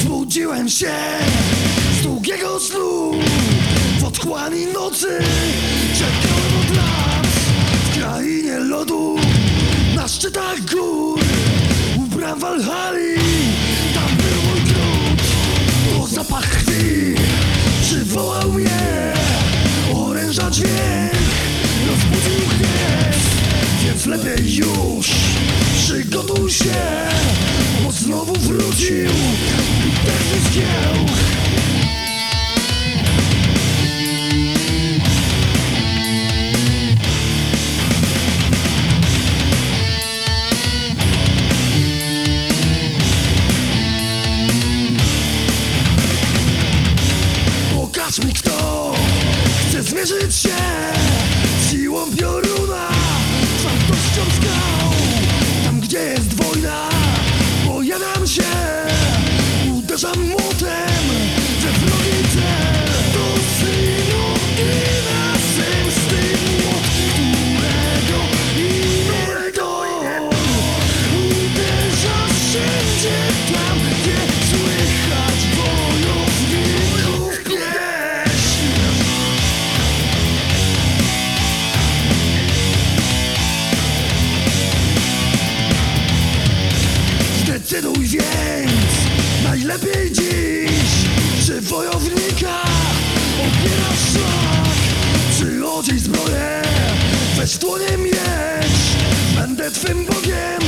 Zbudziłem się z długiego snu. W otchłani nocy czekałem od lat W krainie lodu, na szczytach gór U bram Walhali, tam był mój gród To zapach krwi przywołał mnie. Oręża dźwięk rozbudził gniew. Więc lepiej już przygotuj się Bo znowu wrócił chce zmierzyć się siłą pioruna, twardością skał. Zdecyduj więc. Najlepiej dziś Czy wojownika opierasz szlak Czy odziej zbroję weź dłonie miecz Będę twym bogiem